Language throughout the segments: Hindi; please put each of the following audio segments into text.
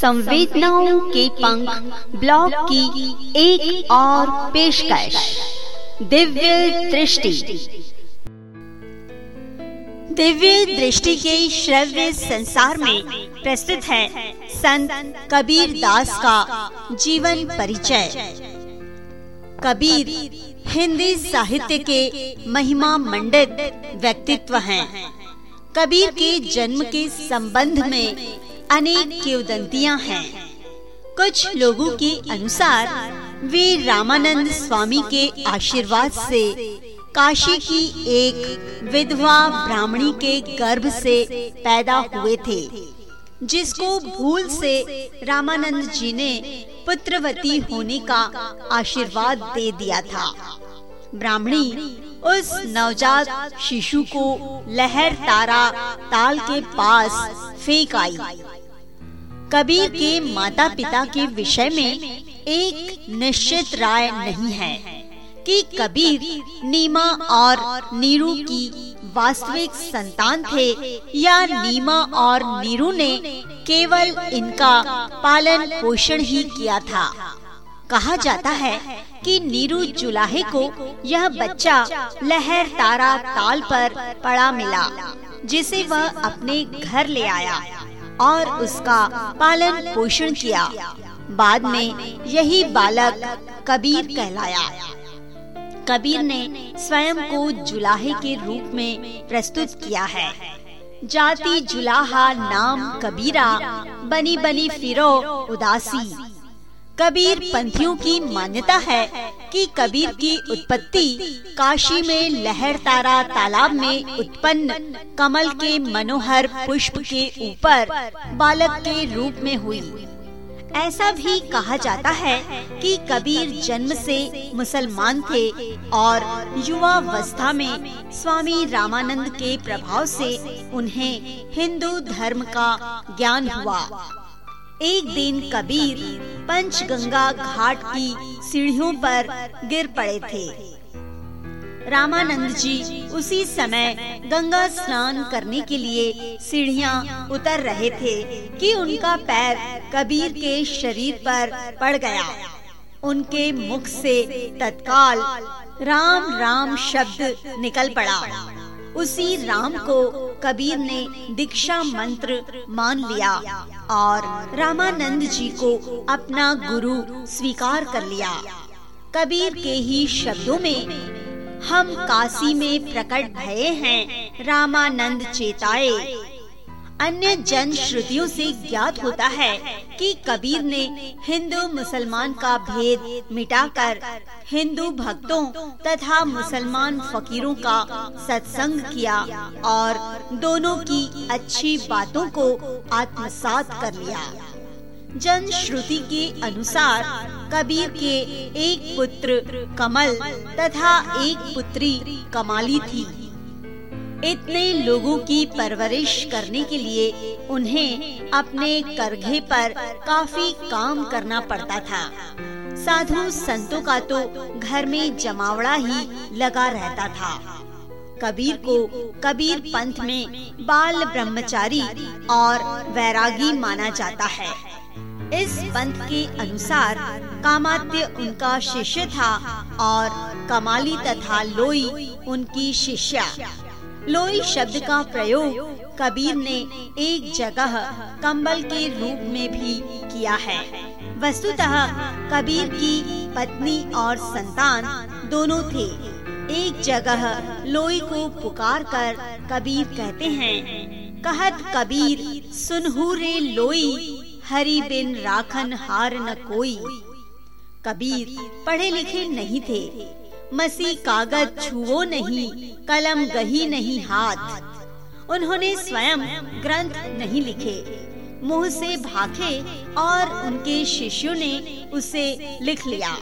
संवेदनाओं के पंख ब्लॉग की एक और पेशकश। दिव्य दृष्टि। दिव्य दृष्टि के श्रव्य संसार में प्रस्तुत है संत कबीर दास का जीवन परिचय। कबीर हिंदी साहित्य के महिमा मंडित व्यक्तित्व हैं। कबीर के जन्म के संबंध में अनेक किवदंतियाँ हैं। कुछ लोगों के अनुसार, वे रामानंद स्वामी के आशीर्वाद से काशी की एक विधवा ब्राह्मणी के गर्भ से पैदा हुए थे, जिसको भूल से रामानंद जी ने पुत्रवती होने का आशीर्वाद दे दिया था। ब्राह्मणी उस नवजात शिशु को लहर तारा ताल के पास फेंक आई। कबीर के माता पिता के विषय में एक निश्चित राय नहीं है कि कबीर, नीमा और नीरू की वास्तविक संतान थे या नीमा और नीरू ने केवल इनका पालन पोषण ही किया था। कहा जाता है कि नीरू जुलाहे को यह बच्चा लहर तारा ताल पर पड़ा मिला, जिसे वह अपने घर ले आया। और उसका पालन पोषण किया। बाद में यही बालक कबीर कहलाया। कबीर ने स्वयं को जुलाहे के रूप में प्रस्तुत किया है। जाति जुलाहा नाम कबीरा, बनी बनी फिरो, उदासी। कबीर पंथियों की मान्यता है कि कबीर की उत्पत्ति काशी में लहर तारा तालाब में उत्पन्न कमल के मनोहर पुष्प के ऊपर बालक के रूप में हुई। ऐसा भी कहा जाता है कि कबीर जन्म से मुसलमान थे और युवावस्था में स्वामी रामानंद के प्रभाव से उन्हें हिंदू धर्म का ज्ञान हुआ। एक दिन कबीर पंचगंगा घाट की सीढ़ियों पर गिर पड़े थे। रामानंद जी उसी समय गंगा स्नान करने के लिए सीढ़ियाँ उतर रहे थे कि उनका पैर कबीर के शरीर पर पड़ गया। उनके मुख से तत्काल राम राम शब्द निकल पड़ा। उसी राम को कबीर ने दीक्षा मंत्र मान लिया और रामानंद जी को अपना गुरु स्वीकार कर लिया। कबीर के ही शब्दों में, हम काशी में प्रकट भये हैं, रामानंद चेताए अन्य जन श्रुतियों से ज्ञात होता है कि कबीर ने हिंदू मुसलमान का भेद मिटाकर हिंदू भक्तों तथा मुसलमान फकीरों का सत्संग किया और दोनों की अच्छी बातों को आत्मसात कर लिया। जन श्रुति के अनुसार कबीर के एक पुत्र कमल तथा एक पुत्री कमाली थी। इतने लोगों की परवरिश करने के लिए उन्हें अपने करघे पर काफ़ी काम करना पड़ता था। साधु संतों का तो घर में जमावड़ा ही लगा रहता था। कबीर को कबीर पंथ में बाल ब्रह्मचारी और वैरागी माना जाता है। इस पंथ के अनुसार कामात्य उनका शिष्य था और कमाली तथा लोई उनकी शिष्या। लोई शब्द का प्रयोग कबीर ने एक जगह कंबल के रूप में भी किया है। वस्तुतः कबीर की पत्नी और संतान दोनों थे। एक जगह लोई को पुकार कर कबीर कहते हैं, कहत कबीर सुनहू रे लोई, हरी बिन राखन हार न कोई। कबीर पढ़े लिखे नहीं थे। मसी कागज़ छुओ नहीं, कलम गही नहीं हाथ। उन्होंने स्वयं ग्रंथ नहीं लिखे। मुँह से भाखे और उनके शिष्यों ने उसे लिख लिया।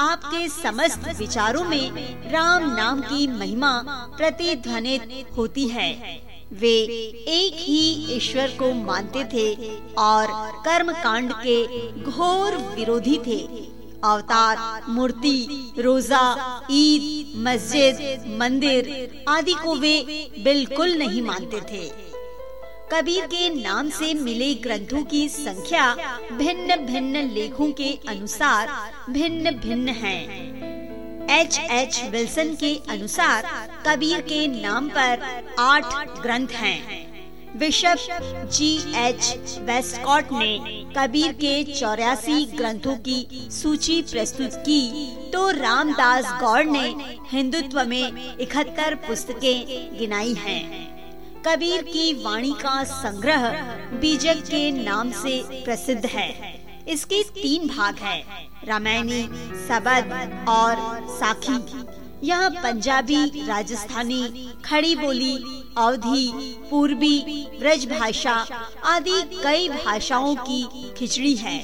आपके समस्त विचारों में राम नाम की महिमा प्रतिध्वनित होती है। वे एक ही ईश्वर को मानते थे और कर्म कांड के घोर विरोधी थे। अवतार, मूर्ति, रोजा, ईद, मस्जिद, मंदिर आदि को वे बिल्कुल नहीं मानते थे कबीर के नाम से मिले ग्रंथों की संख्या भिन्न भिन्न लेखों के अनुसार भिन्न भिन्न है एच एच विल्सन के अनुसार कबीर के नाम पर आठ ग्रंथ हैं। बिशप जी एच वेस्टकॉट ने कबीर के चौरासी ग्रंथों की सूची प्रस्तुत की तो रामदास गौड़ ने हिंदुत्व में इकहत्तर पुस्तकें गिनाई हैं। कबीर की वाणी का संग्रह बीजक के नाम से प्रसिद्ध है इसके तीन भाग हैं, रामायणी, सबद और साखी यह पंजाबी, राजस्थानी, खड़ी बोली, अवधि, पूर्वी ब्रज भाषा आदि कई भाषाओं की खिचड़ी है।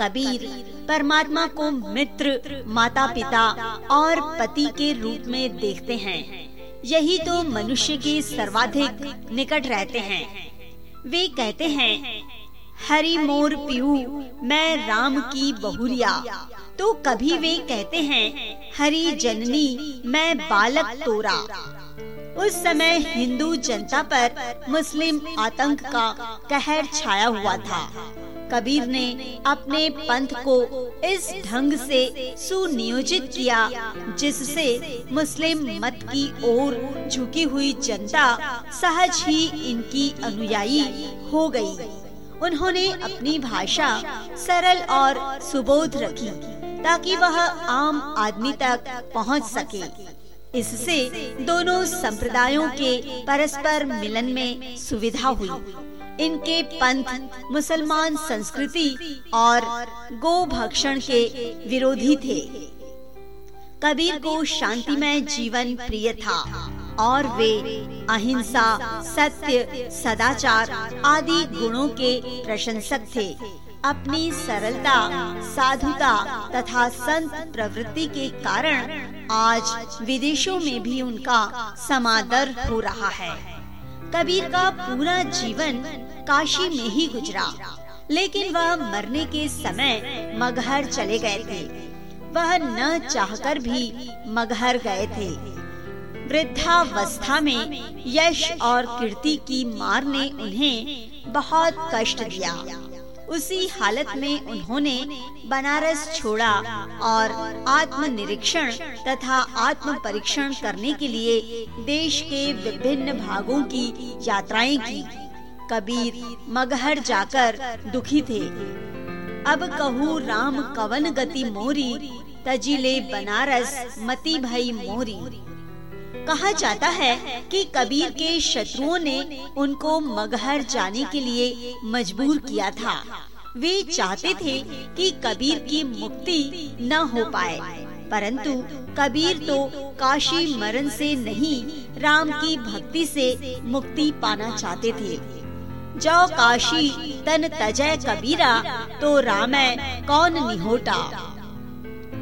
कबीर परमात्मा को मित्र माता पिता और पति के रूप में देखते हैं। यही तो मनुष्य के सर्वाधिक निकट रहते हैं। वे कहते हैं, हरि मोर पियू मैं राम की बहुरिया। तो कभी वे कहते हैं, हरी जननी, मैं बालक तोरा। उस समय हिंदू जनता पर मुस्लिम आतंक का कहर छाया हुआ था। कबीर ने अपने पंथ को इस ढंग से सुनियोजित किया, जिससे मुस्लिम मत की ओर झुकी हुई जनता सहज ही इनकी अनुयायी हो गई। उन्होंने अपनी भाषा सरल और सुबोध रखी। ताकि वह आम आदमी तक पहुँच सके। इससे दोनों संप्रदायों के परस्पर मिलन में सुविधा हुई। इनके पंथ, मुसलमान संस्कृति और गो भक्षण के विरोधी थे। कबीर को शांतिमय जीवन प्रिय था और वे अहिंसा, सत्य, सदाचार आदि गुणों के प्रशंसक थे। अपनी सरलता, साधुता तथा संत प्रवृत्ति के कारण आज विदेशों में भी उनका समादर हो रहा है। कबीर का पूरा जीवन काशी में ही गुजरा, लेकिन वह मरने के समय मगहर चले गए थे। वह न चाहकर भी मगहर गए थे। वृद्धावस्था में यश और कीर्ति की मार ने उन्हें बहुत कष्ट दिया। उसी हालत में उन्होंने बनारस छोड़ा और आत्म निरीक्षण तथा आत्म परीक्षण करने के लिए देश के विभिन्न भागों की यात्राएँ की। कबीर मगहर जाकर दुखी थे। अब कहू राम कवन गति मोरी। तजिले बनारस मती भई मोरी। कहा जाता है कि कबीर के शत्रुओं ने उनको मगहर जाने के लिए मजबूर किया था। वे चाहते थे कि कबीर की मुक्ति न हो पाए। परंतु कबीर तो काशी मरण से नहीं, राम की भक्ति से मुक्ति पाना चाहते थे। जो काशी, तन तजय कबीरा तो राम कौन निहोटा।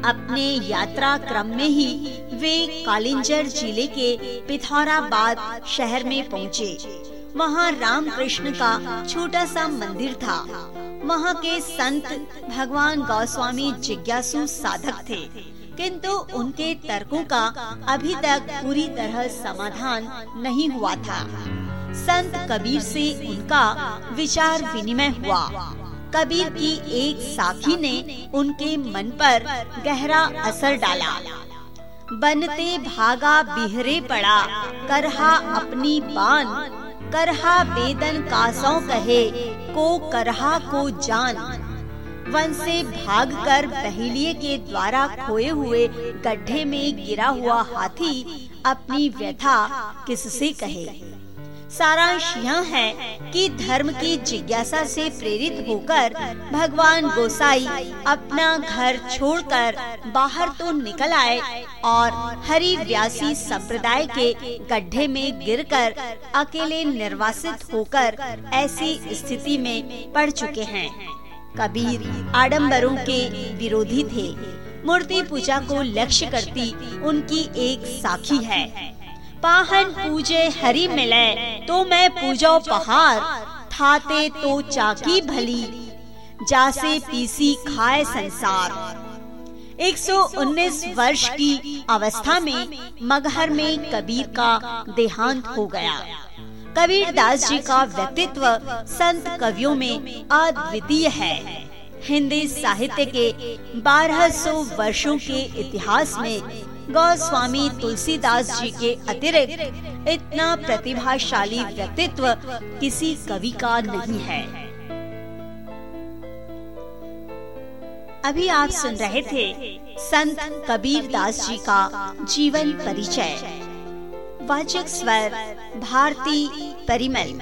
अपने यात्रा क्रम में ही वे कालिंजर ज़िले के पिथौराबाद शहर में पहुँचे। वहाँ राम कृष्ण का छोटा सा मंदिर था। वहाँ के संत भगवान गौस्वामी जिज्ञासु साधक थे। किंतु उनके तर्कों का अभी तक पूरी तरह समाधान नहीं हुआ था। संत कबीर से उनका विचार विनिमय हुआ। कबीर की एक साखी ने उनके मन पर गहरा असर डाला। बनते भागा बिहरे पड़ा, करहा अपनी बान, करहा वेदन कासों कहे, को करहा को जान। वन से भागकर पहलिए के द्वारा खोए हुए गड्ढे में गिरा हुआ हाथी अपनी व्यथा किससे कहे? सारांश यह है कि धर्म की जिज्ञासा से प्रेरित होकर भगवान गोसाई अपना घर छोड़कर बाहर तो निकल आए और हरि व्यासी संप्रदाय के गड्ढे में गिरकर अकेले निर्वासित होकर ऐसी स्थिति में पड़ चुके हैं। कबीर आडम्बरों के विरोधी थे। मूर्ति पूजा को लक्ष्य करती उनकी एक साखी है। पाहन पूजे हरि मिले तो मैं पूजो पहाड़ थाते तो चाकी भली, जासे पीसी खाए संसार। 119 वर्ष की अवस्था में मगहर में कबीर का देहांत हो गया। कबीर दास जी का व्यक्तित्व संत कवियों में अद्वितीय है। हिंदी साहित्य के 1200 वर्षों के इतिहास में गौस्वामी तुलसीदास जी के अतिरिक्त इतना प्रतिभाशाली व्यक्तित्व किसी कवि का नहीं है। अभी आप सुन रहे थे संत कबीर दास जी का जीवन परिचय। वाचक स्वर, भारती परिमल।